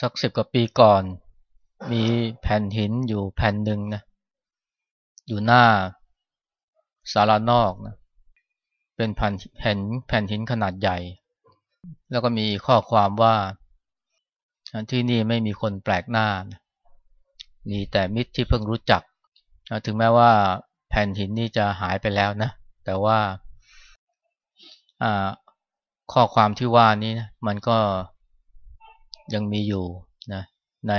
สักสิบกว่าปีก่อน มีแผ่นหินอยู่แผ่นหนึ่งนะอยู่หน้าศาลานอกนะเป็นแผ่นแผ่นแผ่นหินขนาดใหญ่ แล้วก็มีข้อความว่าที่นี่ไม่มีคนแปลกหน้านะมีแต่มิตรที่เพิ่งรู้จัก ถึงแม้ว่าแผ่นหินนี่จะหายไปแล้วนะ แต่ว่าข้อความที่ว่านี้นะมันก็ ยังมีอยู่นะใน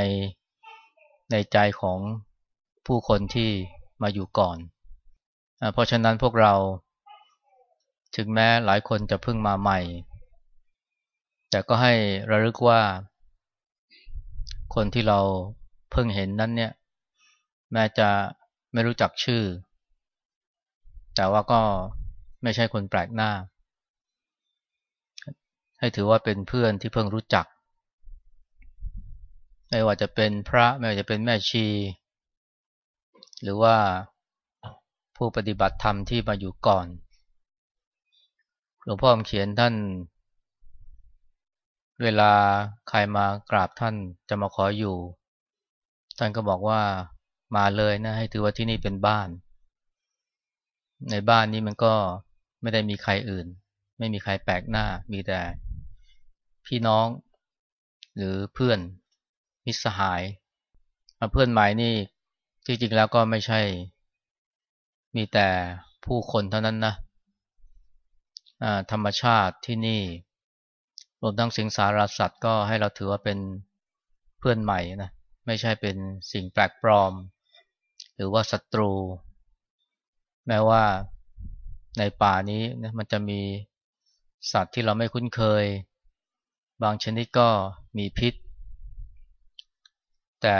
ในใจของผู้คนที่มาอยู่ก่อนเพราะฉะนั้นพวกเราถึงแม้หลายคนจะเพิ่งมาใหม่ แต่ก็ให้ระลึกว่า คนที่เราเพิ่งเห็นนั้นเนี่ย แม้จะไม่รู้จักชื่อ แต่ว่าก็ไม่ใช่คนแปลกหน้า ให้ถือว่าเป็นเพื่อนที่เพิ่งรู้จัก ไม่ว่าจะเป็นพระไม่ว่าจะเป็นแม่ชี หรือว่าผู้ปฏิบัติธรรมที่มาอยู่ก่อน หลวงพ่อเขียนท่าน เวลาใครมากราบท่านจะมาขออยู่ ท่านก็บอกว่ามาเลยนะ ให้ถือว่าที่นี่เป็นบ้าน ในบ้านนี้มันก็ไม่ได้มีใครอื่น ไม่มีใครแปลกหน้า มีแต่พี่น้องหรือเพื่อน มิสหายเพื่อนใหม่นี่ที่จริงแล้วก็ไม่ใช่ มีแต่ผู้คนเท่านั้นนะธรรมชาติที่นี่รวมทั้งสิงสารสัตว์ก็ให้เราถือว่าเป็นเพื่อนใหม่นะไม่ใช่เป็นสิ่งแปลกปลอม หรือว่าศัตรู แม้ว่าในป่านี้นะมันจะมีสัตว์ที่เราไม่คุ้นเคย บางชนิดก็มีพิษ แต่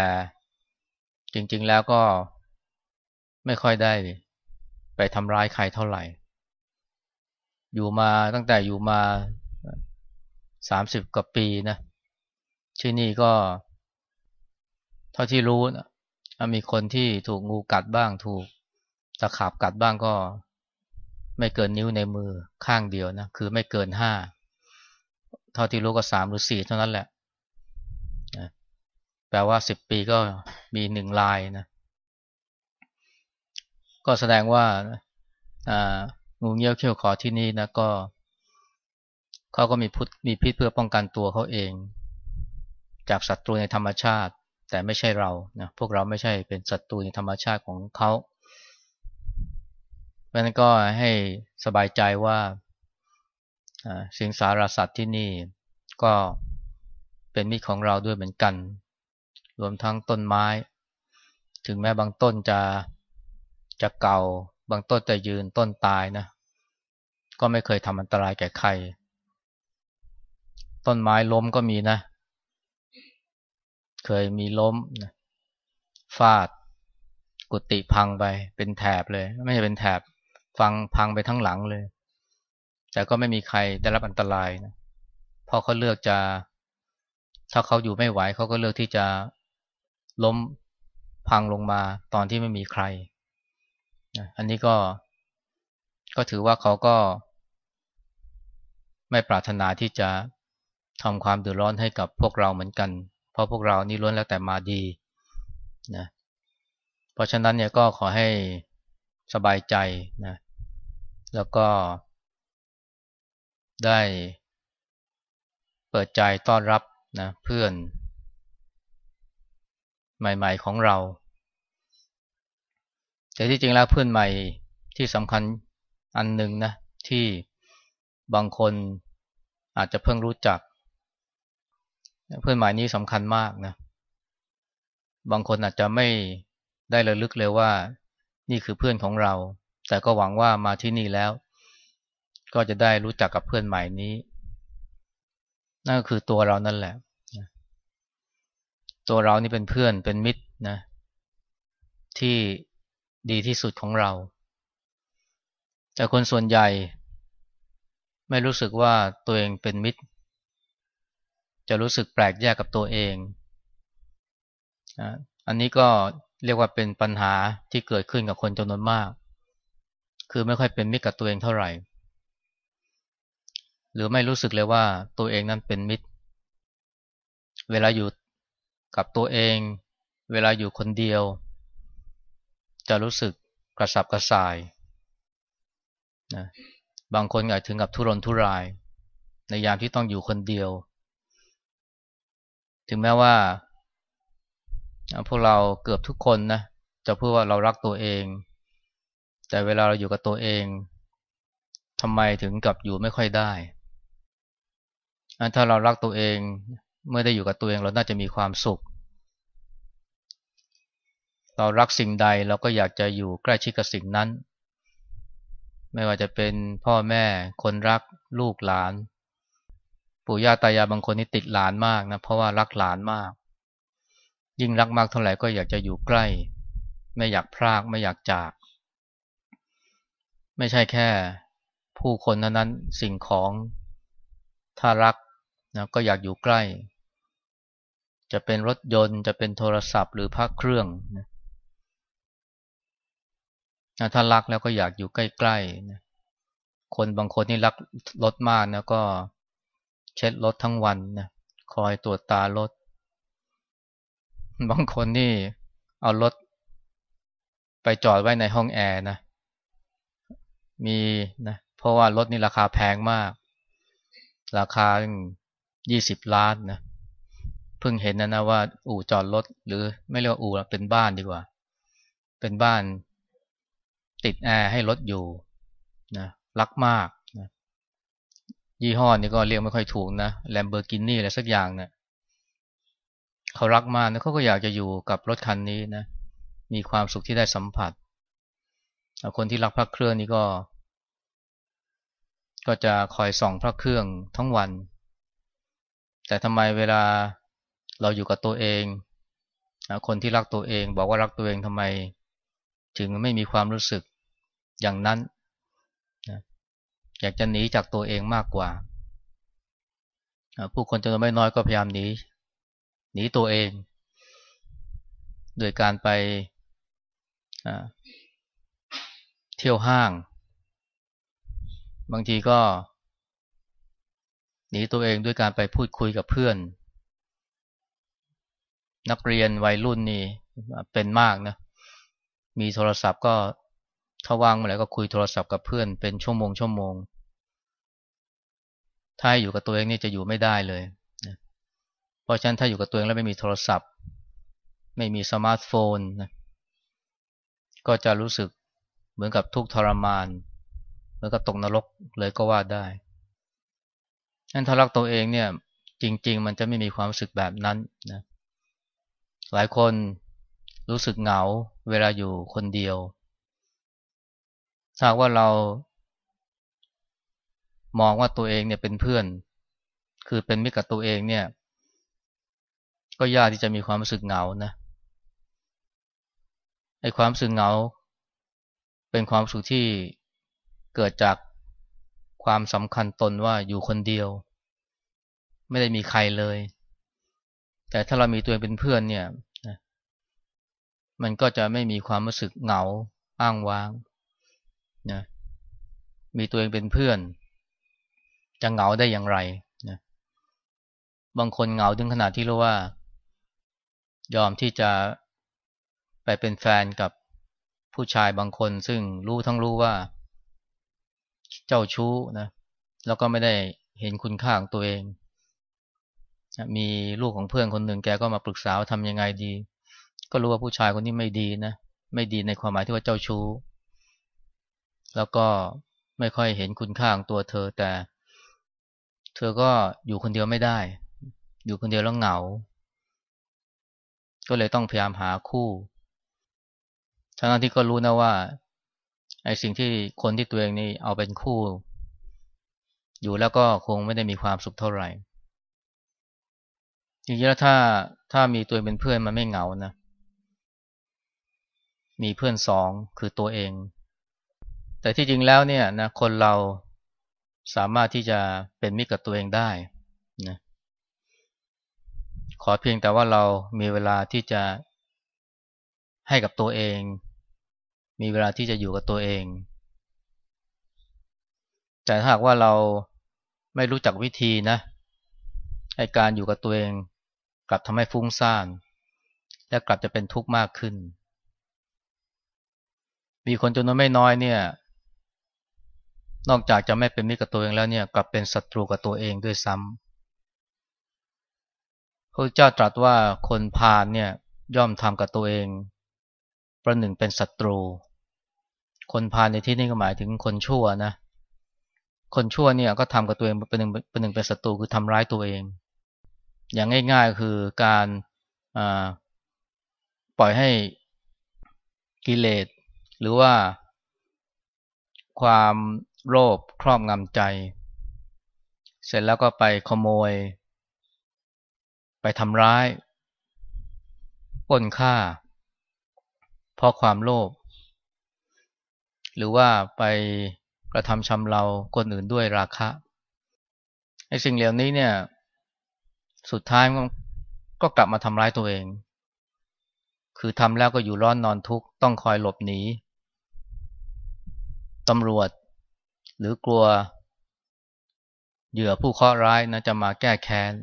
จริง ๆแล้วก็ไม่ค่อยได้ไปทำร้ายใครเท่าไหร่ อยู่มาตั้งแต่อยู่มาสามสิบกว่าปีนะที่นี่ก็ เท่าที่รู้นะมีคนที่ถูกงูกัดบ้างถูกตะขาบกัดบ้างก็ ไม่เกินนิ้วในมือข้างเดียวนะคือไม่เกินห้าเท่าที่รู้ก็สามหรือสี่เท่านั้นแหละ แปลว่าสิบปีก็มีหนึ่งลายนะ ก็แสดงว่างูเงี้ยวเขี้ยวขอที่นี่นะก็เขาก็มีพุทมีพิษเพื่อป้องกันตัวเขาเอง จากศัตรูในธรรมชาติ แต่ไม่ใช่เรานะพวกเราไม่ใช่เป็นศัตรูในธรรมชาติของเขาเพราะนั้นก็ให้สบายใจว่าสิงสารสัตว์ที่นี่ก็เป็นมิตรของเราด้วยเหมือนกัน รวมทั้งต้นไม้ ถึงแม้บางต้นจะจะเก่า บางต้นจะยืนต้นตายนะ ก็ไม่เคยทำอันตรายแก่ใคร ต้นไม้ล้มก็มีนะ เคยมีล้มนะฟาด กุฏิพังไป เป็นแถบเลย ไม่ใช่เป็นแถบ ฟังพังไปทั้งหลังเลย แต่ก็ไม่มีใครได้รับอันตรายนะเพราะเขาเลือกจะ ถ้าเขาอยู่ไม่ไหวเขาก็เลือกที่จะ ล้มพังลงมาตอนที่ไม่มีใคร อันนี้ก็ก็ถือว่าเขาก็ ไม่ปรารถนาที่จะทำความเดือดร้อนให้กับพวกเราเหมือนกัน เพราะพวกเรานี่ล้วนแล้วแต่มาดีนะเพราะฉะนั้นเนี่ยก็ขอให้สบายใจนะแล้วก็ได้เปิดใจต้อนรับนะเพื่อน ใหม่ ๆ ของเรา แต่ที่จริงแล้วเพื่อนใหม่ที่สำคัญอันหนึ่งนะที่บางคนอาจจะเพิ่งรู้จัก เพื่อนใหม่นี้สำคัญมากนะบางคนอาจจะไม่ได้ระลึกเลยว่า นี่คือเพื่อนของเรา แต่ก็หวังว่ามาที่นี่แล้ว ก็จะได้รู้จักกับเพื่อนใหม่นี้ นั่นก็คือตัวเรานั่นแหละ ตัวเรานี่เป็นเพื่อนเป็นมิตรนะ ที่ดีที่สุดของเรา แต่คนส่วนใหญ่ ไม่รู้สึกว่าตัวเองเป็นมิตร จะรู้สึกแปลกแยกกับตัวเองอันนี้ก็เรียกว่าเป็นปัญหาที่เกิดขึ้นกับคนจำนวนมาก คือไม่ค่อยเป็นมิตรกับตัวเองเท่าไหร่ หรือไม่รู้สึกเลยว่าตัวเองนั้นเป็นมิตร เวลาอยู่ กับตัวเอง เวลาอยู่คนเดียว จะรู้สึกกระสับกระส่ายนะบางคนอาจถึงกับทุรนทุราย ในยามที่ต้องอยู่คนเดียว ถึงแม้ว่า พวกเราเกือบทุกคนนะจะพูดว่าเรารักตัวเอง แต่เวลาเราอยู่กับตัวเองทำไมถึงกับอยู่ไม่ค่อยได้ ถ้าเรารักตัวเอง เมื่อได้อยู่กับตัวเองเราน่าจะมีความสุข เรารักสิ่งใดเราก็อยากจะอยู่ใกล้ชิดกับสิ่งนั้น ไม่ว่าจะเป็นพ่อแม่คนรักลูกหลาน ปู่ย่าตายายบางคนนี่ติดหลานมากนะเพราะว่ารักหลานมาก ยิ่งรักมากเท่าไหร่ก็อยากจะอยู่ใกล้ ไม่อยากพรากไม่อยากจาก ไม่ใช่แค่ผู้คนนั้นนั้นสิ่งของถ้ารัก นะก็อยากอยู่ใกล้ จะเป็นรถยนต์จะเป็นโทรศัพท์หรือพักเครื่องนะถ้ารักแล้วก็อยากอยู่ใกล้ๆนะคนบางคนนี่รักรถมากนะก็เช็ดรถทั้งวันนะคอยตรวจตารถ บางคนนี่เอารถไปจอดไว้ในห้องแอร์นะ มีนะ เพราะว่ารถนี่ราคาแพงมาก ราคา ยี่สิบล้านนะเพิ่งเห็นนะนะว่า อู่จอดรถหรือไม่เรียกว่าอู่เป็นบ้านดีกว่า เป็นบ้านติดแอร์ให้รถอยู่นะรักมากนะยี่ห้อนี้ก็เรียกไม่ค่อยถูกนะแลมเบอร์กินี่อะไรสักอย่างเนี่ยเขารักมากนะเขาก็อยากจะอยู่กับรถคันนี้นะ มีความสุขที่ได้สัมผัสคนที่รักพระเครื่องนี่ก็ ก็จะคอยส่องพระเครื่องทั้งวัน แต่ทำไมเวลาเราอยู่กับตัวเองคนที่รักตัวเองบอกว่ารักตัวเองทำไม ถึงไม่มีความรู้สึกอย่างนั้นอยากจะหนีจากตัวเองมากกว่า ผู้คนจำนวนไม่น้อยก็พยายามหนีหนีตัวเอง โดยการไปเที่ยวห้าง บางทีก็ หนีตัวเองด้วยการไปพูดคุยกับเพื่อน นักเรียนวัยรุ่นนี่เป็นมากนะ มีโทรศัพท์ก็ถ้าว่างเมื่อไหร่ก็คุยโทรศัพท์กับเพื่อนเป็นชั่วโมงชั่วโมง ถ้าอยู่กับตัวเองนี่จะอยู่ไม่ได้เลยนะเพราะฉะนั้นถ้าอยู่กับตัวเองแล้วไม่มีโทรศัพท์ ไม่มีสมาร์ทโฟนนะก็จะรู้สึกเหมือนกับทุกทรมาน เหมือนกับตกนรกเลยก็ว่าได้ นั้นถ้ารักตัวเองเนี่ย จริง ๆ มันจะไม่มีความรู้สึกแบบนั้นนะหลายคนรู้สึกเหงาเวลาอยู่คนเดียวถ้าว่าเรา มองว่าตัวเองเนี่ยเป็นเพื่อน คือเป็นมิตรกับตัวเองเนี่ย ก็ยากที่จะมีความรู้สึกเหงานะไอ้ความรู้สึกเหงา เป็นความรู้สึกที่เกิดจาก ความสำคัญตนว่าอยู่คนเดียว ไม่ได้มีใครเลย แต่ถ้าเรามีตัวเองเป็นเพื่อนเนี่ยมันก็จะไม่มีความรู้สึกเหงาอ้างว้างนะมีตัวเองเป็นเพื่อน จะเหงาได้อย่างไรนะบางคนเหงาถึงขนาดที่รู้ว่า ยอมที่จะไปเป็นแฟนกับผู้ชายบางคน ซึ่งรู้ทั้งรู้ว่า เจ้าชู้นะแล้วก็ไม่ได้เห็นคุณค่าของตัวเอง มีลูกของเพื่อนคนหนึ่งแกก็มาปรึกษาว่าทำยังไงดี ก็รู้ว่าผู้ชายคนนี้ไม่ดีนะไม่ดีในความหมายที่ว่าเจ้าชู้ แล้วก็ไม่ค่อยเห็นคุณค่าของตัวเธอแต่ เธอก็อยู่คนเดียวไม่ได้ อยู่คนเดียวแล้วเหงา ก็เลยต้องพยายามหาคู่ทั้งที่ก็รู้นะว่า ไอ้สิ่งที่คนที่ตัวเองนี่เอาเป็นคู่ อยู่แล้วก็คงไม่ได้มีความสุขเท่าไหร่จริงๆแล้วถ้าถ้ามีตัวเป็นเพื่อนมันไม่เหงานะมีเพื่อนสองคือตัวเอง แต่ที่จริงแล้วเนี่ยนะคนเราสามารถที่จะเป็นมิตรกับตัวเองได้นะขอเพียงแต่ว่าเรามีเวลาที่จะให้กับตัวเอง มีเวลาที่จะอยู่กับตัวเอง แต่ถ้าหากว่าเราไม่รู้จักวิธีนะให้การอยู่กับตัวเอง กลับทำให้ฟุ้งซ่าน และกลับจะเป็นทุกข์มากขึ้น มีคนจำนวนไม่น้อยเนี่ย นอกจากจะไม่เป็นมิตรกับตัวเองแล้วเนี่ย กลับเป็นศัตรูกับตัวเองด้วยซ้ำพระเจ้าตรัสว่าคนพาลเนี่ยย่อมทำกับตัวเอง ประหนึ่งเป็นศัตรู คนพาลในที่นี้ก็หมายถึงคนชั่วนะ คนชั่วเนี่ยก็ทำกับตัวเองเป็นหนึ่งเป็นหนึ่งเป็นศัตรูคือทำร้ายตัวเอง อย่างง่ายๆคือการปล่อยให้กิเลสหรือว่าความโลภครอบงำใจ เสร็จแล้วก็ไปขโมย ไปทำร้ายป้นฆ่า เพราะความโลภ หรือว่าไปกระทำชำเราคนอื่นด้วยราคะไอ้สิ่งเหล่านี้เนี่ย สุดท้ายก็กลับมาทำร้ายตัวเอง คือทำแล้วก็อยู่ร้อนนอนทุกข์ต้องคอยหลบหนีตำรวจ หรือกลัว เหยื่อผู้เคราะห์ร้ายนะจะมาแก้แค้น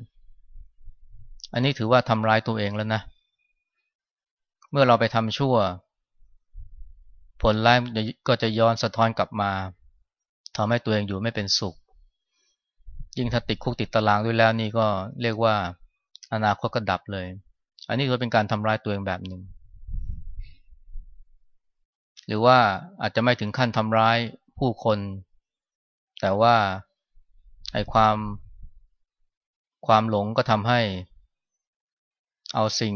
อันนี้ถือว่าทำร้ายตัวเองแล้วนะ เมื่อเราไปทำชั่ว ลร้ายก็จะย้อนสะท้อนกลับมาทำให้ตัวเองอยู่ไม่เป็นสุข ยิ่งถ้าติดคุกติดตารางด้วยแล้วนี่ก็เรียกว่าอนาคตก็ดับเลย อันนี้ก็เป็นการทำร้ายตัวเองแบบหนึ่ง หรือว่าอาจจะไม่ถึงขั้นทำร้ายผู้คน แต่ว่าไอ้ความความหลงก็ทำให้ เอาสิ่ง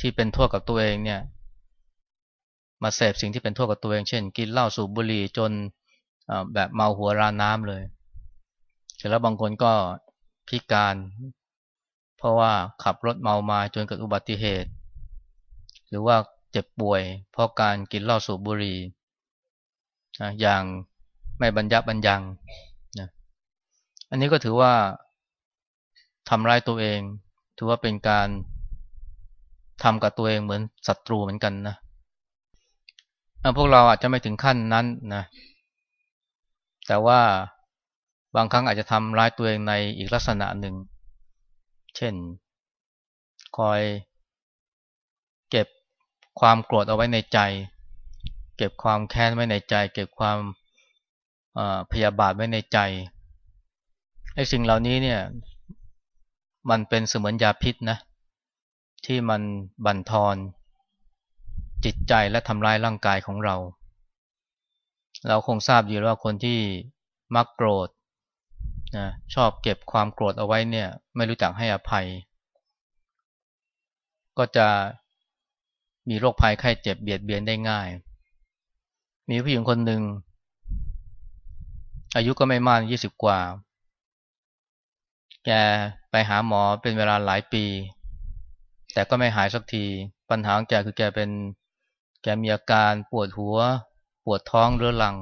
ที่เป็นโทษกับตัวเองเนี่ย มาเสพสิ่งที่เป็นโทษกับตัวเอง เช่น กินเหล้าสูบบุหรี่จนแบบเมาหัวราน้ำเลยเสร็จแล้วบางคนก็พิการ เพราะว่าขับรถเมามาจนเกิดอุบัติเหตุ หรือว่าเจ็บป่วย เพราะการกินเหล้าสูบบุหรี่อย่างไม่บรรยับบรรยังนะอันนี้ก็ถือว่าทำร้ายตัวเอง ถือว่าเป็นการทำกับตัวเองเหมือนศัตรูเหมือนกันนะ พวกเราอาจจะไม่ถึงขั้นนั้นนะ แต่ว่าบางครั้งอาจจะทำร้ายตัวเองในอีกลักษณะหนึ่ง เช่น คอยเก็บความโกรธเอาไว้ในใจ เก็บความแค้นไว้ในใจ เก็บความพยาบาทไว้ในใจไอ้สิ่งเหล่านี้เนี่ย มันเป็นเสมือนยาพิษนะ ที่มันบั่นทอน จิตใจและทำลายร่างกายของเรา เราคงทราบอยู่ว่าคนที่มักโกรธนะชอบเก็บความโกรธเอาไว้เนี่ย ไม่รู้จักให้อภัย ก็จะมีโรคภัยไข้เจ็บเบียดเบียนได้ง่าย มีผู้หญิงคนหนึ่ง อายุก็ไม่มากยี่สิบกว่า แกไปหาหมอเป็นเวลาหลายปี แต่ก็ไม่หายสักที ปัญหาของแกคือแกเป็น แกมีอาการปวดหัว ปวดท้องเรื้อรัง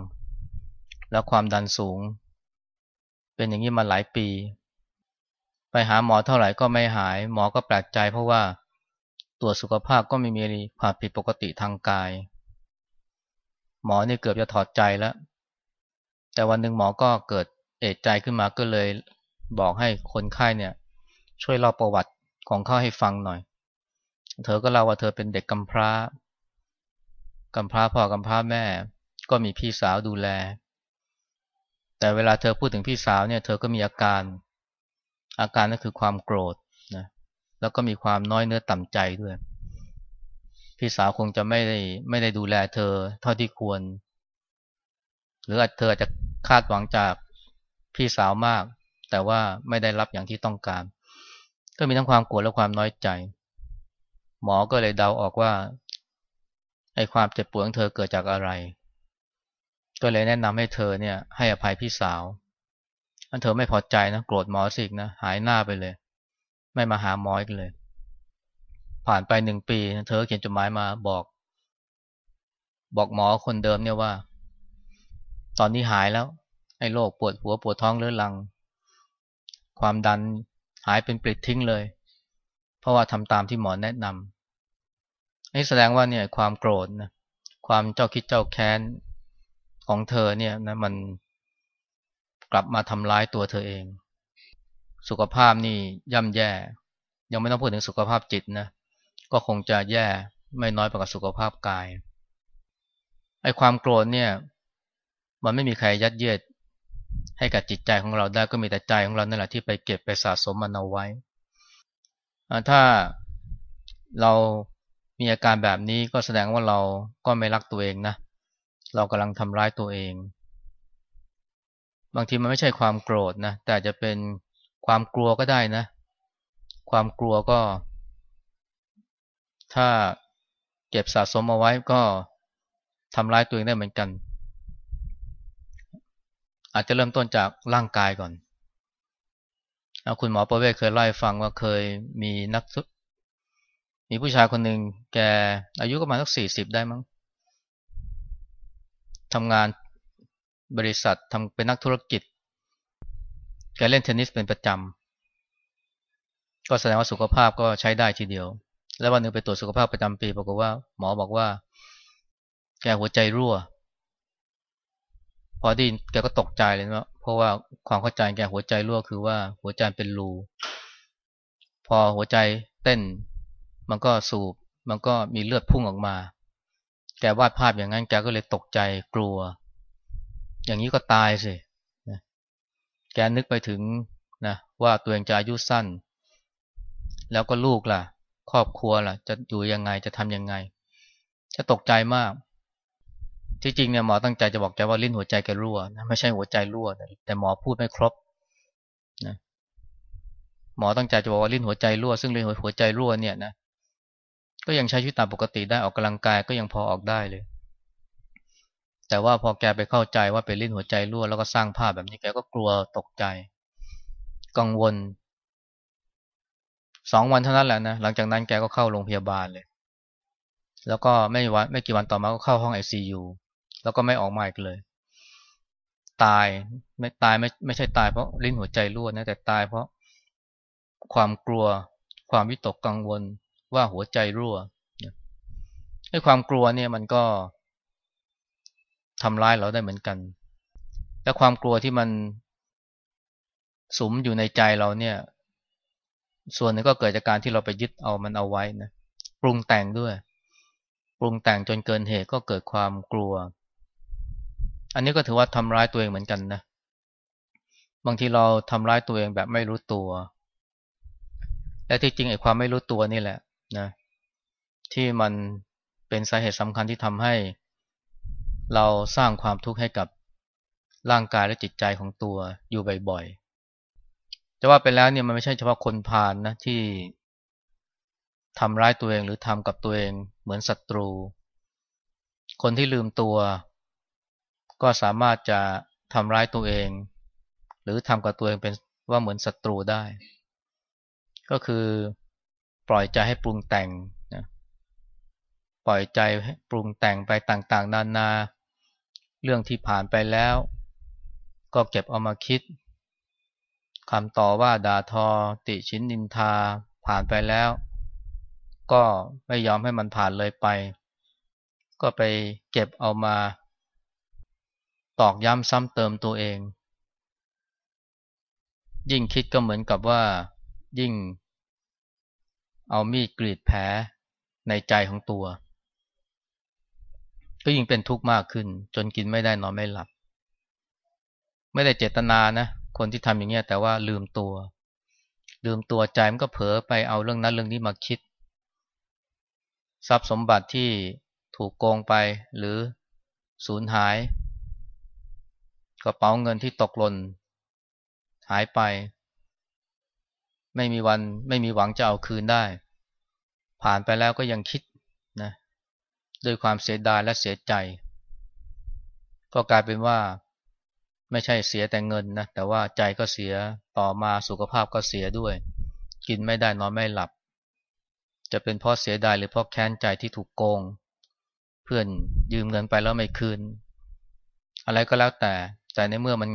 แล้วความดันสูง เป็นอย่างนี้มาหลายปี ไปหาหมอเท่าไหร่ก็ไม่หาย หมอก็แปลกใจเพราะว่าตรวจสุขภาพก็ไม่มีความผิดปกติทางกาย หมอนี่เกือบจะถอดใจแล้ว แต่วันหนึ่งหมอก็เกิดเอกใจขึ้นมาก็เลยบอกให้คนไข้เนี่ย ช่วยเล่าประวัติของเขาให้ฟังหน่อย เธอก็เล่าว่าเธอเป็นเด็กกำพร้า กำพร้าพ่อกำพร้าแม่ ก็มีพี่สาวดูแล แต่เวลาเธอพูดถึงพี่สาวเนี่ย เธอก็มีอาการ อาการนั่นคือความโกรธนะแล้วก็มีความน้อยเนื้อต่ำใจด้วย พี่สาวคงจะไม่ได้ไม่ได้ดูแลเธอเท่าที่ควร หรืออาจเธออาจจะคาดหวังจากพี่สาวมาก แต่ว่าไม่ได้รับอย่างที่ต้องการ ก็มีทั้งความโกรธและความน้อยใจ หมอก็เลยเดาออกว่า ไอ้ความเจ็บปวดของเธอเกิดจากอะไร ก็เลยแนะนำให้เธอเนี่ยให้อภัยพี่สาวอันเธอไม่พอใจนะโกรธหมอสิกนะหายหน้าไปเลย ไม่มาหาหมออีกเลย ผ่านไปหนึ่งปี เธอเขียนจดหมายมาบอก บอกหมอคนเดิมเนี่ยว่า ตอนนี้หายแล้วไอ้โรคปวดหัวปวดท้องเรื้อรัง ความดันหายเป็นปลิดทิ้งเลย เพราะว่าทำตามที่หมอแนะนำ นี่แสดงว่าเนี่ยความโกรธนะความเจ้าคิดเจ้าแค้นของเธอเนี่ยนะมันกลับมาทำร้ายตัวเธอเอง สุขภาพนี่ย่ำแย่ ยังไม่ต้องพูดถึงสุขภาพจิตนะก็คงจะแย่ไม่น้อยไปกว่าสุขภาพกายไอ้ความโกรธเนี่ย มันไม่มีใครยัดเยียดให้กับจิตใจของเราได้ก็มีแต่ใจของเรานั่นแหละที่ไปเก็บไปสะสมมันเอาไว้ ถ้าเรา มีอาการแบบนี้ก็แสดงว่าเราก็ไม่รักตัวเองนะ เรากำลังทำร้ายตัวเอง บางทีมันไม่ใช่ความโกรธนะ แต่จะเป็นความกลัวก็ได้นะ ความกลัวก็ ถ้าเก็บสะสมเอาไว้ก็ทำร้ายตัวเองได้เหมือนกัน อาจจะเริ่มต้นจากร่างกายก่อน คุณหมอประเวศเคยเล่าให้ฟังว่าเคยมีนัก มีผู้ชายคนหนึ่งแกอายุประมาณสักสี่สิบได้มั้งทำงานบริษัททำเป็นนักธุรกิจ แกเล่นเทนนิสเป็นประจำ ก็แสดงว่าสุขภาพก็ใช้ได้ทีเดียว แล้ววันหนึ่งไปตรวจสุขภาพประจำปีปรากฏว่าหมอบอกว่า แกหัวใจรั่ว พอดีแกก็ตกใจเลยนะเพราะว่าความเข้าใจแกหัวใจรั่วคือว่าหัวใจเป็นรู พอหัวใจเต้น มันก็สูบ มันก็มีเลือดพุ่งออกมา แกวาดภาพอย่างนั้นแกก็เลยตกใจกลัว อย่างนี้ก็ตายสิแกนึกไปถึงนะว่าตัวเองจะอายุสั้น แล้วก็ลูกล่ะ ครอบครัวล่ะ จะอยู่ยังไงจะทำยังไง จะตกใจมาก ที่จริงเนี่ยหมอตั้งใจจะบอกแกว่าลิ้นหัวใจแกรั่วนะไม่ใช่หัวใจรั่ว แต่หมอพูดไม่ครบนะหมอตั้งใจจะบอกว่าลิ้นหัวใจรั่ว ซึ่งลิ้นหัวใจรั่วเนี่ยนะ ก็ยังใช้ชีวิตตามปกติได้ออกกำลังกายก็ยังพอออกได้เลย แต่ว่าพอแกไปเข้าใจว่าเป็นลิ้นหัวใจรั่วแล้วก็สร้างภาพแบบนี้แกก็กลัวตกใจ กังวลสองวันเท่านั้นแหละนะหลังจากนั้นแกก็เข้าโรงพยาบาลเลย แล้วก็ไม่วันไม่กี่วันต่อมาก็เข้าห้องไอซียูแล้วก็ไม่ออกมาอีกเลย ตายไม่ตายไม่ไม่ใช่ตายเพราะลิ้นหัวใจรั่วนะแต่ตายเพราะความกลัวความวิตกกังวล ว่าหัวใจรั่วไอ้ความกลัวเนี่ยมันก็ทำร้ายเราได้เหมือนกัน และความกลัวที่มันสมอยู่ในใจเราเนี่ย ส่วนหนึ่งก็เกิดจากการที่เราไปยึดเอามันเอาไว้นะปรุงแต่งด้วย ปรุงแต่งจนเกินเหตุก็เกิดความกลัว อันนี้ก็ถือว่าทำร้ายตัวเองเหมือนกันนะบางทีเราทำร้ายตัวเองแบบไม่รู้ตัวและที่จริงไอ้ความไม่รู้ตัวนี่แหละ นะที่มันเป็นสาเหตุสำคัญที่ทำให้ เราสร้างความทุกข์ให้กับร่างกายและจิตใจของตัวอยู่บ่อยๆจะว่าไปแล้วเนี่ยมันไม่ใช่เฉพาะคนพาลนนะที่ทำร้ายตัวเองหรือทำกับตัวเองเหมือนศัตรู คนที่ลืมตัว ก็สามารถจะทำร้ายตัวเอง หรือทำกับตัวเองเป็นว่าเหมือนศัตรูได้ ก็คือ ปล่อยใจให้ปรุงแต่งนะปล่อยใจปรุงแต่งไปต่างๆ นานา เรื่องที่ผ่านไปแล้ว ก็เก็บเอามาคิดคำต่อว่าด่าทอ ติชินนินทาผ่านไปแล้ว ก็ไม่ยอมให้มันผ่านเลยไป ก็ไปเก็บเอามา ตอกย้ำซ้ำเติมตัวเอง ยิ่งคิดก็เหมือนกับว่า ยิ่ง เอามีดกรีดแผลในใจของตัว ก็ยิ่งเป็นทุกข์มากขึ้น จนกินไม่ได้นอนไม่หลับ ไม่ได้เจตนานะคนที่ทำอย่างเงี้ยแต่ว่าลืมตัว ลืมตัวใจมันก็เผลอไปเอาเรื่องนั้นเรื่องนี้มาคิด ทรัพย์สมบัติที่ถูกโกงไปหรือสูญหายกระเป๋าเงินที่ตกหล่นหายไป ไม่มีวันไม่มีหวังจะเอาคืนได้ ผ่านไปแล้วก็ยังคิดนะด้วยความเสียดายและเสียใจ ก็กลายเป็นว่าไม่ใช่เสียแต่เงินนะแต่ว่าใจก็เสียต่อมาสุขภาพก็เสียด้วย กินไม่ได้นอนไม่หลับ จะเป็นเพราะเสียดายหรือเพราะแค้นใจที่ถูกโกง เพื่อนยืมเงินไปแล้วไม่คืน อะไรก็แล้วแต่ แต่ในเมื่อมัน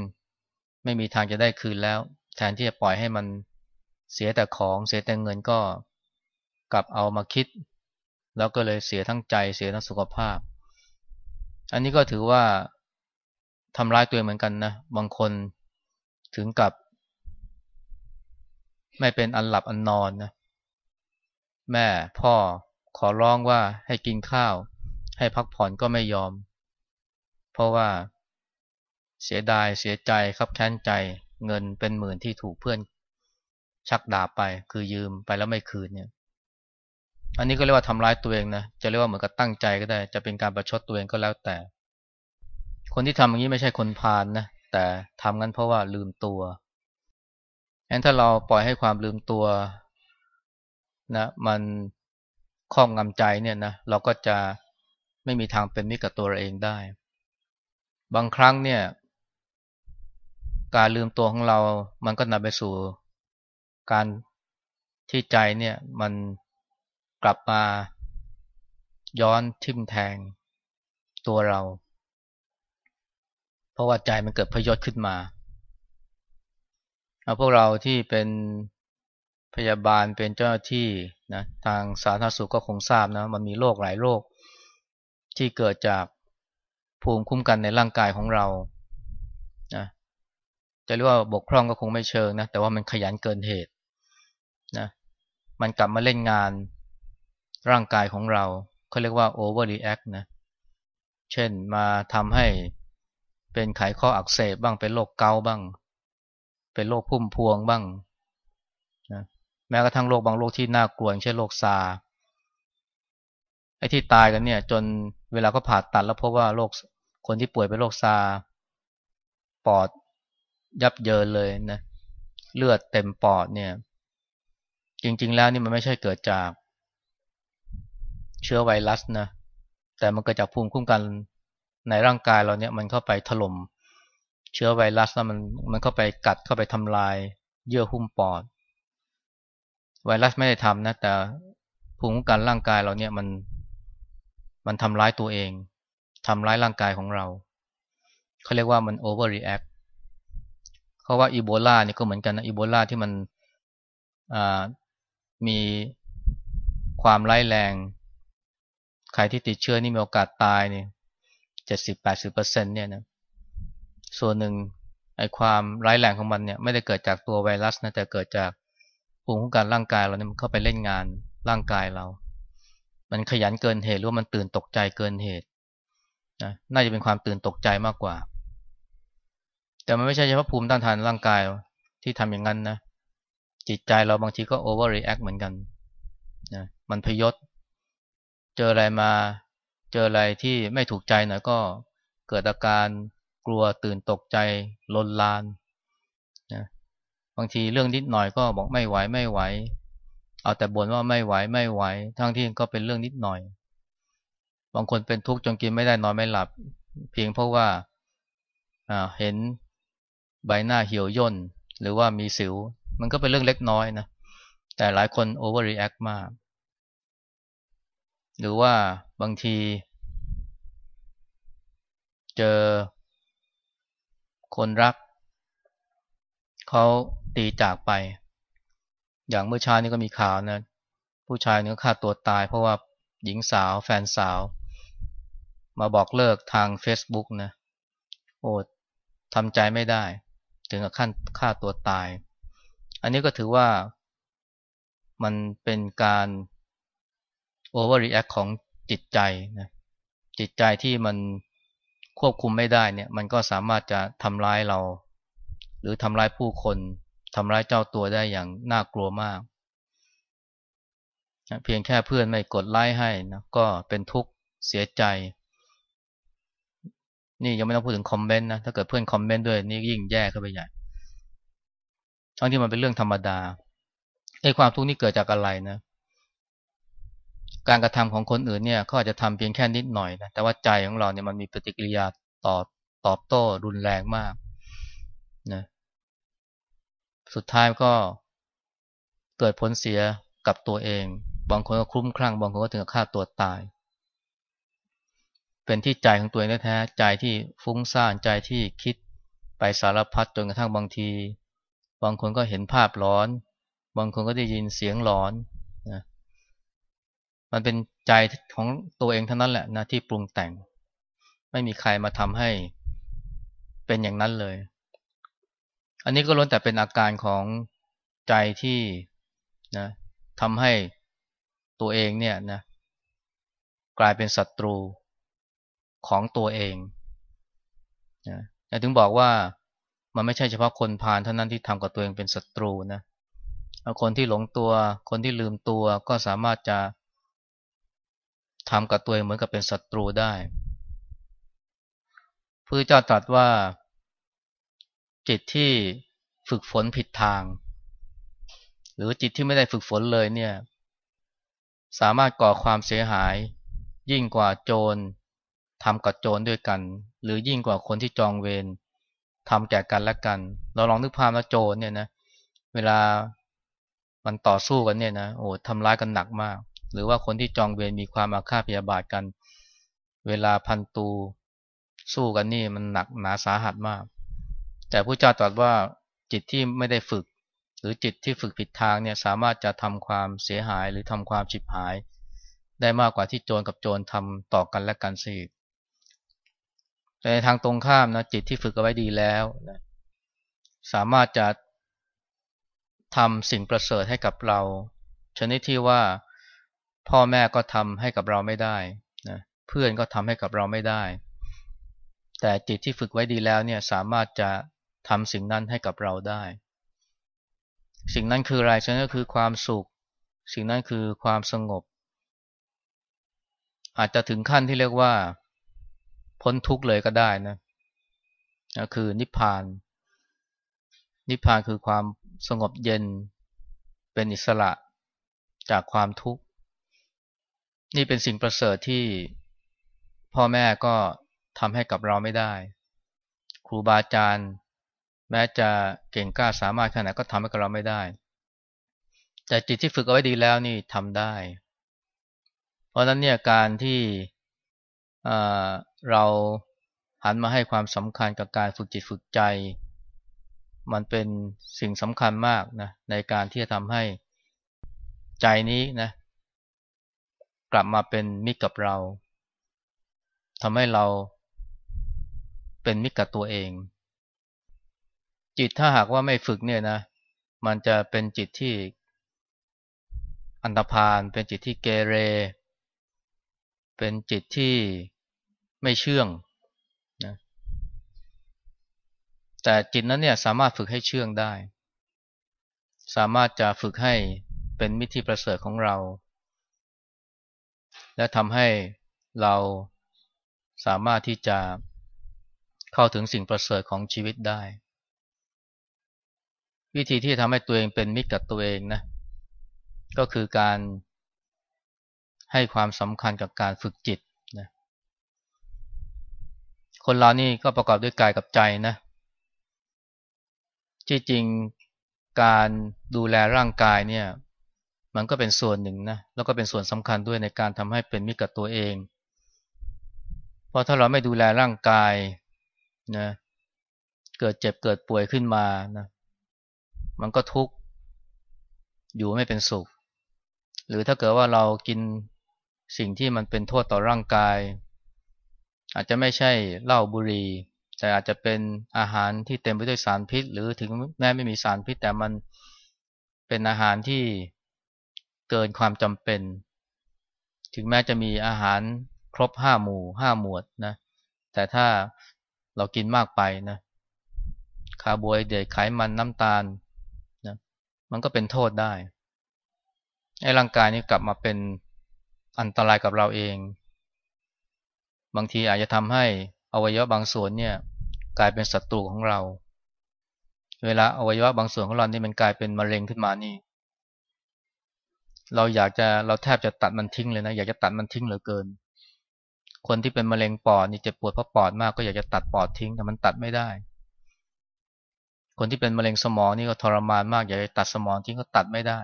ไม่มีทางจะได้คืนแล้ว แทนที่จะปล่อยให้มันเสียแต่ของเสียแต่เงินก็ กลับเอามาคิด แล้วก็เลยเสียทั้งใจเสียทั้งสุขภาพ อันนี้ก็ถือว่าทำร้ายตัวเองเหมือนกันนะบางคนถึงกับ ไม่เป็นอันหลับอันนอนนะแม่พ่อขอร้องว่าให้กินข้าว ให้พักผ่อนก็ไม่ยอม เพราะว่าเสียดายเสียใจครับแค้นใจเงินเป็นหมื่นที่ถูกเพื่อนชักดาบไป คือยืมไปแล้วไม่คืนเนี่ย อันนี้ก็เรียกว่าทำร้ายตัวเองนะ จะเรียกว่าเหมือนกับตั้งใจก็ได้ จะเป็นการประชดตัวเองก็แล้วแต่ คนที่ทำอย่างนี้ไม่ใช่คนพาลนนะ แต่ทำงั้นเพราะว่าลืมตัวงั้นถ้าเราปล่อยให้ความลืมตัวนะ มันครอบงำใจเนี่ยนะ เราก็จะไม่มีทางเป็นมิตรกับตัวเราเองได้ บางครั้งเนี่ย การลืมตัวของเรา มันก็นำไปสู่การที่ใจเนี่ยมัน กลับมาย้อนทิ่มแทงตัวเรา เพราะว่าใจมันเกิดพยศขึ้นมาเอาพวกเราที่เป็นพยาบาลเป็นเจ้าหน้าที่นะทางสาธารณสุขก็คงทราบนะมันมีโรคหลายโรคที่เกิดจากภูมิคุ้มกันในร่างกายของเรานะจะเรียกว่าบกพร่องก็คงไม่เชิงนะแต่ว่ามันขยันเกินเหตุนะมันกลับมาเล่นงาน ร่างกายของเราเขาเรียกว่า overreact นะเช่นมาทำให้เป็นไขข้ออักเสบบ้างเป็นโรคเกาบ้าง เป็นโรคพุ่มพวงบ้างนะแม้กระทั่งโรคบางโรคที่น่ากลัวเช่นโรคซาไอ้ที่ตายกันเนี่ยจนเวลาก็ผ่าตัดแล้วพบว่าโรคคนที่ป่วยเป็นโรคซา ปอดยับเยินเลยนะเลือดเต็มปอดเนี่ย จริง ๆ แล้วนี่มันไม่ใช่เกิดจาก เชื้อไวรัสนะแต่มันเกิดจากภูมิคุ้มกันในร่างกายเราเนี่ยมันเข้าไปถล่มเชื้อไวรัสแล้วมันมันเข้าไปกัดเข้าไปทำลาย เยื่อหุ้มปอด ไวรัสไม่ได้ทำนะ แต่ภูมิคุ้มกันร่างกายเราเนี่ยมันมันทำร้ายตัวเองทำร้ายร่างกายของเราเขาเรียกว่ามัน overreact เพราะว่าอีโบลาเนี่ยก็เหมือนกันนะอีโบลาที่มันมีความร้ายแรง รที่ติดเชื้อนี่มีโอกาสตายเนี่ยเจ็ดสิบแปดสิบเปอร์เซ็นเนี่ยนะส่วนหนึ่งไอ้ความร้ายแรงของมันเนี่ยไม่ได้เกิดจากตัวไวรัสนะแต่เกิดจากภูมิคุ้มกันร่างกายเราเนี่ยมันเข้าไปเล่นงานร่างกายเรา มันขยันเกินเหตุหรือว่ามันตื่นตกใจเกินเหตุนะน่าจะเป็นความตื่นตกใจมากกว่า แต่มันไม่ใช่เฉพาะภูมิต้านทานร่างกายที่ทำอย่างนั้นนะจิตใจเราบางทีก็ overreact เหมือนกันนะมันพยศ เจออะไรมาเจออะไรที่ไม่ถูกใจหน่อยก็เกิดอาการกลัวตื่นตกใจลนลานนะบางทีเรื่องนิดหน่อยก็บอกไม่ไหวไม่ไหว เอาแต่บ่นว่าไม่ไหวไม่ไหว ทั้งที่ก็เป็นเรื่องนิดหน่อย บางคนเป็นทุกข์จนกินไม่ได้นอนไม่หลับ เพียงเพราะว่าเห็นใบหน้าเหี่ยวย่น หรือว่ามีสิว มันก็เป็นเรื่องเล็กน้อยนะแต่หลายคน overreact มาก หรือว่าบางที เจอคนรัก เขาตีจากไป อย่างเมื่อเช้านี้ก็มีข่าวนะ ผู้ชายนึงฆ่าตัวตาย เพราะว่าหญิงสาวแฟนสาว มาบอกเลิกทาง Facebook นะ โอ้ทำใจไม่ได้ ถึงกับขั้นฆ่าตัวตาย อันนี้ก็ถือว่ามันเป็นการ overreact ของจิตใจนะจิตใจที่มันควบคุมไม่ได้เนี่ย มันก็สามารถจะทำร้ายเรา หรือทำร้ายผู้คนทำร้ายเจ้าตัวได้อย่างน่ากลัวมากเพียงแค่เพื่อนไม่กดไลค์ให้นะก็เป็นทุกข์เสียใจ นี่ยังไม่ต้องพูดถึงคอมเมนต์นะถ้าเกิดเพื่อนคอมเมนต์ด้วยนี่ยิ่งแย่เข้าไปใหญ่ทั้งที่มันเป็นเรื่องธรรมดาไอ้ความทุกข์นี่เกิดจากอะไรนะ การกระทำของคนอื่นเนี่ยเขาอาจจะทำเพียงแค่นิดหน่อยนะแต่ว่าใจของเราเนี่ยมันมีปฏิกิริยาตอบตอบโต้รุนแรงมากนะสุดท้ายก็เกิดผลเสียกับตัวเอง บางคนก็คลุ้มคลั่ง บางคนก็ถึงกับฆ่าตัวตาย เป็นที่ใจของตัวเองแท้ใจที่ฟุ้งซ่านใจที่คิดไปสารพัดจนกระทั่งบางที บางคนก็เห็นภาพร้อน บางคนก็ได้ยินเสียงร้อน มันเป็นใจของตัวเองเท่านั้นแหละนะที่ปรุงแต่ง ไม่มีใครมาทำให้เป็นอย่างนั้นเลย อันนี้ก็ล้วนแต่เป็นอาการของใจที่นะทำให้ตัวเองเนี่ยนะกลายเป็นศัตรูของตัวเองนะถึงบอกว่ามันไม่ใช่เฉพาะคนพาลเท่านั้นที่ทำกับตัวเองเป็นศัตรูนะคนที่หลงตัว คนที่ลืมตัวก็สามารถจะ ทำกับตัวเองเหมือนกับเป็นศัตรูได้พระเจ้าตรัสว่า จิตที่ฝึกฝนผิดทาง หรือจิตที่ไม่ได้ฝึกฝนเลยเนี่ย สามารถก่อความเสียหาย ยิ่งกว่าโจรทำกับโจรด้วยกัน หรือยิ่งกว่าคนที่จองเวรทำแก่กันและกัน เราลองนึกภาพว่าโจรเนี่ยนะ เวลามันต่อสู้กันเนี่ยนะ โอ้ทำร้ายกันหนักมาก หรือว่าคนที่จองเวรมีความอาฆาตพยาบาทกัน เวลาพันตูสู้กันนี่มันหนักหนาสาหัสมาก แต่พระเจ้าตรัสว่าจิตที่ไม่ได้ฝึก หรือจิตที่ฝึกผิดทางเนี่ยสามารถจะทำความเสียหายหรือทำความฉิบหาย ได้มากกว่าที่โจรกับโจรทำต่อกันและกันสิแต่ในทางตรงข้ามนะจิตที่ฝึกเอาไว้ดีแล้วนะสามารถจะทำสิ่งประเสริฐให้กับเรา ชนิดที่ว่า พ่อแม่ก็ทำให้กับเราไม่ได้นะเพื่อนก็ทำให้กับเราไม่ได้ แต่จิตที่ฝึกไว้ดีแล้วเนี่ยสามารถจะทำสิ่งนั้นให้กับเราได้ สิ่งนั้นคืออะไรสิ่งนั้นก็คือความสุข สิ่งนั้นคือความสงบ อาจจะถึงขั้นที่เรียกว่า พ้นทุกข์เลยก็ได้นะก็คือนิพพาน นิพพานคือความสงบเย็นเป็นอิสระจากความทุกข์ นี่เป็นสิ่งประเสริฐที่พ่อแม่ก็ทำให้กับเราไม่ได้ ครูบาอาจารย์ แม้จะเก่งกล้าสามารถขนาดก็ทำให้กับเราไม่ได้ แต่จิตที่ฝึกเอาไว้ดีแล้วนี่ทำได้ เพราะนั้นเนี่ยการที่เราหันมาให้ความสำคัญกับการฝึกจิตฝึกใจ มันเป็นสิ่งสำคัญมากนะในการที่จะทำให้ใจนี้นะ กลับมาเป็นมิตรกับเราทำให้เราเป็นมิตรกับตัวเอง จิตถ้าหากว่าไม่ฝึกเนี่ยนะ มันจะเป็นจิตที่อันธพาลเป็นจิตที่เกเร เป็นจิตที่ไม่เชื่องนะแต่จิตนั้นเนี่ยสามารถฝึกให้เชื่องได้ สามารถจะฝึกให้เป็นมิตรที่ประเสริฐของเรา และทำให้เราสามารถที่จะเข้าถึงสิ่งประเสริฐของชีวิตได้ วิธีที่ทำให้ตัวเองเป็นมิตรกับตัวเองนะก็คือการให้ความสำคัญกับการฝึกจิตนะคนเรานี่ก็ประกอบด้วยกายกับใจนะที่จริงการดูแลร่างกายเนี่ย มันก็เป็นส่วนหนึ่งนะแล้วก็เป็นส่วนสำคัญด้วยในการทำให้เป็นมิตรกับตัวเอง เพราะถ้าเราไม่ดูแลร่างกายนะเกิดเจ็บเกิดป่วยขึ้นมานะมันก็ทุกข์อยู่ไม่เป็นสุข หรือถ้าเกิดว่าเรากินสิ่งที่มันเป็นโทษต่อร่างกาย อาจจะไม่ใช่เหล้าบุหรี่แต่อาจจะเป็นอาหารที่เต็มไปด้วยสารพิษ หรือถึงแม้ไม่มีสารพิษแต่มันเป็นอาหารที่ เกินความจำเป็น ถึงแม้จะมีอาหารครบห้าหมู่ห้าหมวดนะ แต่ถ้าเรากินมากไปนะคาร์โบไฮเดรตไขมันน้ำตาลนะมันก็เป็นโทษได้ไอ้ร่างกายนี้กลับมาเป็นอันตรายกับเราเอง บางทีอาจจะทำให้อวัยวะบางส่วนเนี่ยกลายเป็นศัตรูของเรา เวลาอวัยวะบางส่วนของเรานี่มันกลายเป็นมะเร็งขึ้นมานี่ เราอยากจะเราแทบจะตัดมันทิ้งเลยนะ อยากจะตัดมันทิ้งเหลือเกิน คนที่เป็นมะเร็งปอดนี่เจ็บปวดเพราะปอดมากก็อยากจะตัดปอดทิ้งแต่มันตัดไม่ได้ คนที่เป็นมะเร็งสมองนี่ก็ทรมานมากอยากจะตัดสมองทิ้งก็ตัดไม่ได้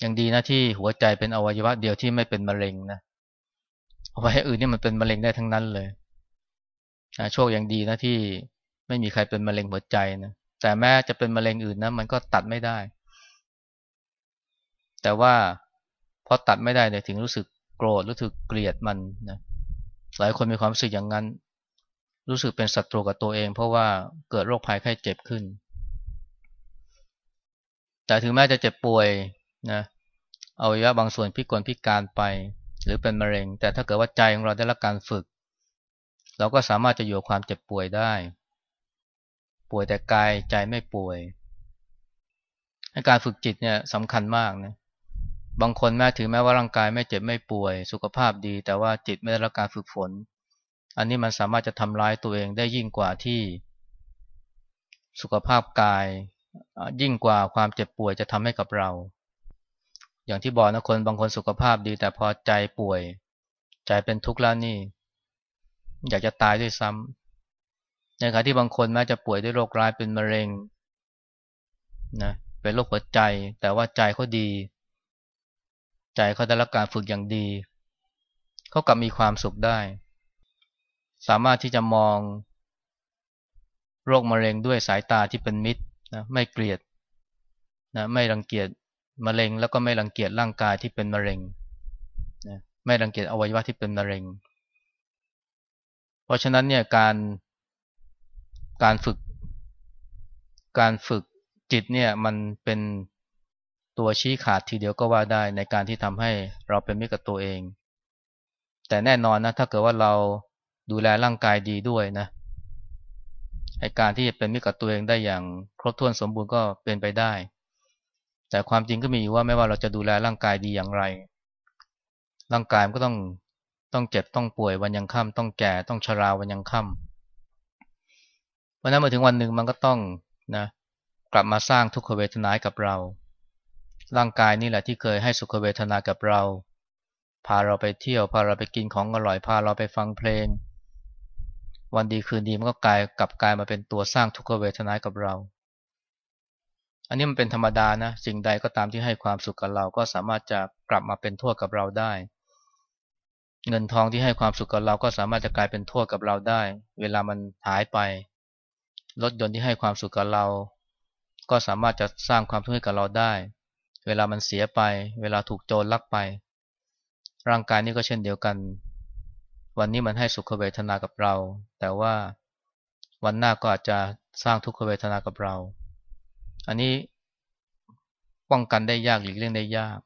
อย่างดีนะที่หัวใจเป็นอวัยวะเดียวที่ไม่เป็นมะเร็งนะอวัยวะอื่นนี่มันเป็นมะเร็งได้ทั้งนั้นเลยโชคอย่างดีนะที่ไม่มีใครเป็นมะเร็งหัวใจนะแต่แม้จะเป็นมะเร็งอื่นนะมันก็ตัดไม่ได้ แต่ว่าพอตัดไม่ได้เนี่ยถึงรู้สึกโกรธรู้สึกเกลียดมันนะหลายคนมีความรู้สึกอย่างนั้น รู้สึกเป็นศัตรูกับตัวเอง เพราะว่าเกิดโรคภัยไข้เจ็บขึ้น แต่ถึงแม้จะเจ็บป่วยนะอวัยวะบางส่วนพิกลพิการไป หรือเป็นมะเร็ง แต่ถ้าเกิดว่าใจของเราได้รับการฝึก เราก็สามารถจะอยู่ความเจ็บป่วยได้ ป่วยแต่กายใจไม่ป่วยการฝึกจิตเนี่ยสำคัญมากนะ บางคนแม้ถือแม้ว่าร่างกายไม่เจ็บไม่ป่วย สุขภาพดี แต่ว่าจิตไม่ได้รับการฝึกฝน อันนี้มันสามารถจะทำร้ายตัวเองได้ยิ่งกว่าที่ สุขภาพกาย ยิ่งกว่าความเจ็บป่วยจะทำให้กับเรา อย่างที่บอกนะคนบางคนสุขภาพดีแต่พอใจป่วย ใจเป็นทุกข์แล้วนี่ อยากจะตายด้วยซ้ำในขณะที่บางคนแม้จะป่วยด้วยโรคร้ายเป็นมะเร็งนะเป็นโรคหัวใจ แต่ว่าใจเขาดี ใจเขาได้รับการฝึกอย่างดี เขากลับมีความสุขได้ สามารถที่จะมอง โรคมะเร็งด้วยสายตาที่เป็นมิตรนะไม่เกลียดนะไม่รังเกียจมะเร็ง แล้วก็ไม่รังเกียจร่างกายที่เป็นมะเร็งนะไม่รังเกียจอวัยวะที่เป็นมะเร็ง เพราะฉะนั้นเนี่ยการการฝึก การฝึกจิตเนี่ยมันเป็น ตัวชี้ขาดทีเดียวก็ว่าได้ในการที่ทำให้เราเป็นมิตรกับตัวเอง แต่แน่นอนนะถ้าเกิดว่าเราดูแลร่างกายดีด้วยนะไอการที่จะเป็นมิตรกับตัวเองได้อย่างครบถ้วนสมบูรณ์ก็เป็นไปได้ แต่ความจริงก็มีอยู่ว่าไม่ว่าเราจะดูแลร่างกายดีอย่างไร ร่างกายมันก็ต้องต้องเจ็บต้องป่วยวันยังค่ำต้องแก่ต้องชราวันยังค่ำวันนั้นมาถึงวันหนึ่งมันก็ต้องนะกลับมาสร้างทุกขเวทนากับเรา ร่างกายนี่แหละที่เคยให้สุขเวทนากับเรา พาเราไปเที่ยว พาเราไปกินของอร่อย พาเราไปฟังเพลง วันดีคืนดีมันก็กลายกลับกลายมาเป็นตัวสร้างทุกขเวทนากับเรา อันนี้มันเป็นธรรมดานะ สิ่งใดก็ตามที่ให้ความสุขกับเราก็สามารถจะกลับมาเป็นโทษกับเราได้ เงินทองที่ให้ความสุขกับเราก็สามารถจะกลายเป็นโทษกับเราได้ เวลามันหายไป รถยนต์ที่ให้ความสุขกับเรา ก็สามารถจะสร้างความทุกข์ให้กับเราได้ เวลามันเสียไป เวลาถูกโจรลักไป ร่างกายนี้ก็เช่นเดียวกัน วันนี้มันให้สุขเวทนากับเรา แต่ว่าวันหน้าก็อาจจะสร้างทุกขเวทนากับเรา อันนี้ป้องกันได้ยากหลีกเลี่ยงได้ยาก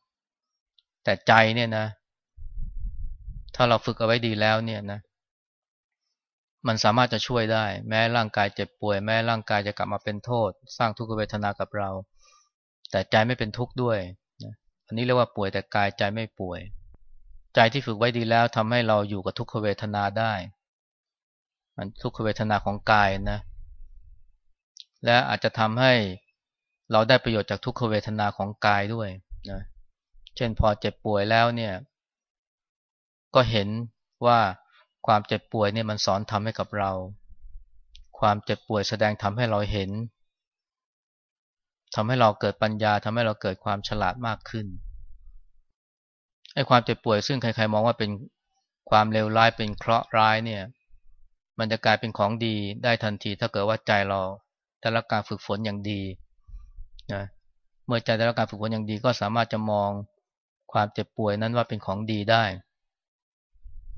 แต่ใจเนี่ยนะ ถ้าเราฝึกเอาไว้ดีแล้วเนี่ยนะ มันสามารถจะช่วยได้ แม้ร่างกายเจ็บป่วย แม้ร่างกายจะกลับมาเป็นโทษ สร้างทุกขเวทนากับเรา แต่ใจไม่เป็นทุกข์ด้วยอันนี้เรียกว่าป่วยแต่กายใจไม่ป่วย ใจที่ฝึกไว้ดีแล้วทำให้เราอยู่กับทุกขเวทนาได้ มันทุกขเวทนาของกายนะ และอาจจะทำให้เราได้ประโยชน์จากทุกขเวทนาของกายด้วยนะเช่นพอเจ็บป่วยแล้วเนี่ย ก็เห็นว่าความเจ็บป่วยเนี่ยมันสอนทำให้กับเรา ความเจ็บป่วยแสดงทำให้เราเห็น ทำให้เราเกิดปัญญาทำให้เราเกิดความฉลาดมากขึ้นไอ้ความเจ็บป่วยซึ่งใครๆมองว่าเป็นความเลวร้ายเป็นเคราะห์ร้ายเนี่ย มันจะกลายเป็นของดีได้ทันที ถ้าเกิดว่าใจเราได้รับการฝึกฝนอย่างดีนะเมื่อใจได้รับการฝึกฝนอย่างดีก็สามารถจะมองความเจ็บป่วยนั้นว่าเป็นของดีได้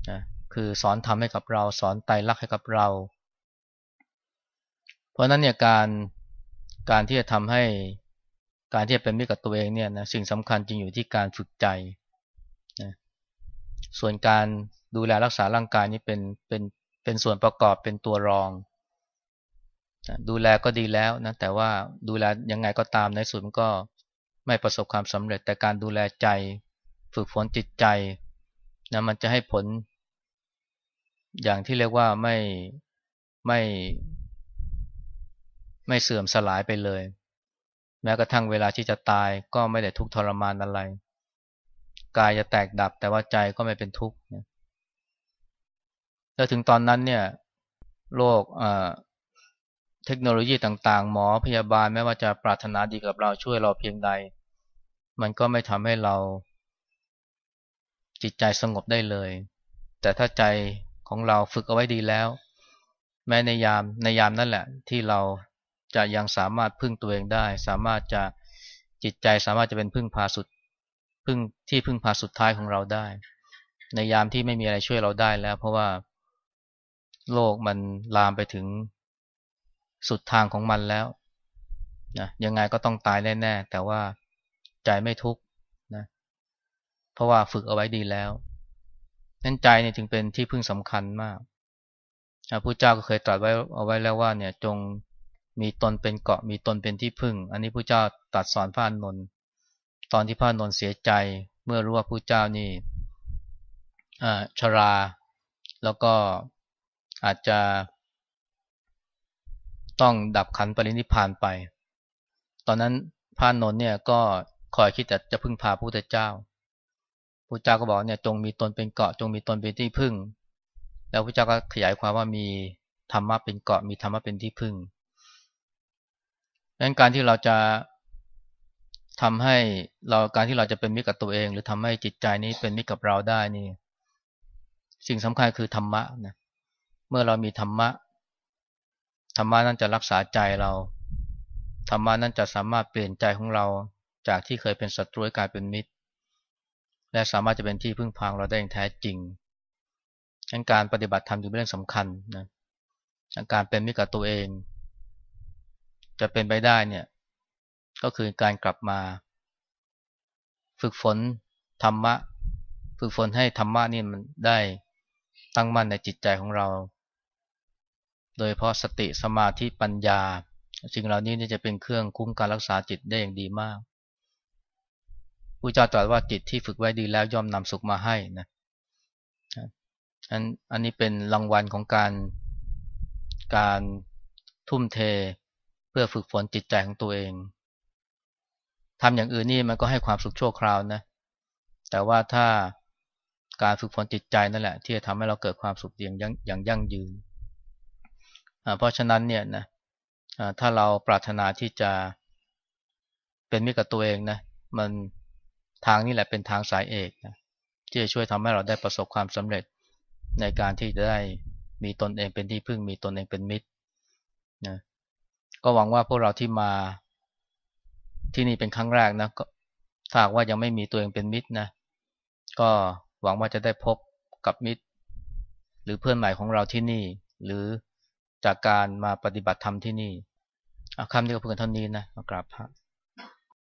นะคือสอนทำให้กับเราสอนไตรลักษณ์ให้กับเรา เพราะนั้นเนี่ยการ การที่จะทำให้การที่จะเป็นมิตรกับตัวเองเนี่ยนะสิ่งสำคัญจริงอยู่ที่การฝึกใจนะส่วนการดูแลรักษาร่างกายนี่เป็นเป็นเป็นส่วนประกอบเป็นตัวรองนะดูแลก็ดีแล้วนะแต่ว่าดูแลยังไงก็ตามในสุดมันก็ไม่ประสบความสำเร็จ แต่การดูแลใจ ฝึกฝนจิตใจนะมันจะให้ผล อย่างที่เรียกว่าไม่ไม่ ไม่เสื่อมสลายไปเลย แม้กระทั่งเวลาที่จะตายก็ไม่ได้ทุกข์ทรมานอะไร กายจะแตกดับแต่ว่าใจก็ไม่เป็นทุกข์แล้วถึงตอนนั้นเนี่ยโลกเทคโนโลยีต่างๆ หมอพยาบาลแม้ว่าจะปรารถนาดีกับเราช่วยเราเพียงใด มันก็ไม่ทำให้เราจิตใจสงบได้เลย แต่ถ้าใจของเราฝึกเอาไว้ดีแล้ว แม้ในยามในยามนั่นแหละ ที่เรา จะยังสามารถพึ่งตัวเองได้ สามารถจะจิตใจสามารถจะเป็นพึ่งพาสุดพึ่งที่พึ่งพาสุดท้ายของเราได้ ในยามที่ไม่มีอะไรช่วยเราได้แล้ว เพราะว่าโลกมันลามไปถึงสุดทางของมันแล้วนะยังไงก็ต้องตายแน่ๆแต่ว่าใจไม่ทุกข์นะเพราะว่าฝึกเอาไว้ดีแล้วนั้นใจเนี่ยจึงเป็นที่พึ่งสำคัญมากพระพุทธเจ้าก็เคยตรัสไว้เอาไว้แล้วว่าเนี่ยจง มีตนเป็นเกาะมีตนเป็นที่พึ่ง อันนี้พระเจ้าตรัสสอนพระอานนท์ตอนที่พระอานนท์เสียใจเมื่อรู้ว่าพระเจ้านี่ชรา แล้วก็อาจจะต้องดับขันปรินิพานไป ตอนนั้นพระนนท์เนี่ยก็คอยคิดแต่จะพึ่งพาพระพุทธเจ้าพระเจ้าก็บอกเนี่ยจงมีตนเป็นเกาะจงมีตนเป็นที่พึ่ง แล้วพระเจ้าก็ขยายความว่ามีธรรมะเป็นเกาะมีธรรมะเป็นที่พึ่ง นั้นการที่เราจะทำให้เราการที่เราจะเป็นมิตรกับตัวเอง หรือทำให้จิตใจนี้เป็นมิตรกับเราได้นี่ สิ่งสำคัญคือธรรมะนะเมื่อเรามีธรรมะธรรมะนั้นจะรักษาใจเราธรรมะนั้นจะสามารถเปลี่ยนใจของเราจากที่เคยเป็นศัตรูกลายเป็นมิตร และสามารถจะเป็นที่พึ่งพางเราได้อย่างแท้จริงดังการปฏิบัติธรรมจึงเป็นเรื่องสำคัญนะการเป็นมิตรกับตัวเอง จะเป็นไปได้เนี่ย ก็คือการกลับมา ฝึกฝนธรรมะ ฝึกฝนให้ธรรมะนี่มันได้ตั้งมั่นในจิตใจของเรา โดยเพราะสติสมาธิปัญญาสิ่งเหล่านี้นี่จะเป็นเครื่องคุ้มการรักษาจิตได้อย่างดีมากผู้เจ้าตรัสว่าจิตที่ฝึกไว้ดีแล้วย่อมนำสุขมาให้นะอันอันนี้เป็นรางวัลของการการทุ่มเท พื่อฝึกฝนจิตใจของตัวเองทำอย่างอื่นนี่มันก็ให้ความสุขชั่วคราวนะ แต่ว่าถ้าการฝึกฝนจิตใจนั่นแหละ ที่จะทำให้เราเกิดความสุขอย่างอย่างยั่งยืน เพราะฉะนั้นเนี่ยนะถ้าเราปรารถนาที่จะเป็นมิตรกับตัวเองนะมันทางนี้แหละเป็นทางสายเอกนะที่จะช่วยทำให้เราได้ประสบความสำเร็จในการที่จะได้มีตนเองเป็นที่พึ่งมีตนเองเป็นมิตรนะ ก็หวังว่าพวกเราที่มาที่นี่เป็นครั้งแรกนะก็ถ้าว่ายังไม่มีตัวเองเป็นมิตรนะ ก็หวังว่าจะได้พบกับมิตร หรือเพื่อนใหม่ของเราที่นี่ หรือจากการมาปฏิบัติธรรมที่นี่คำนี้ก็เพื่อนเท่านี้นะมากราบพระ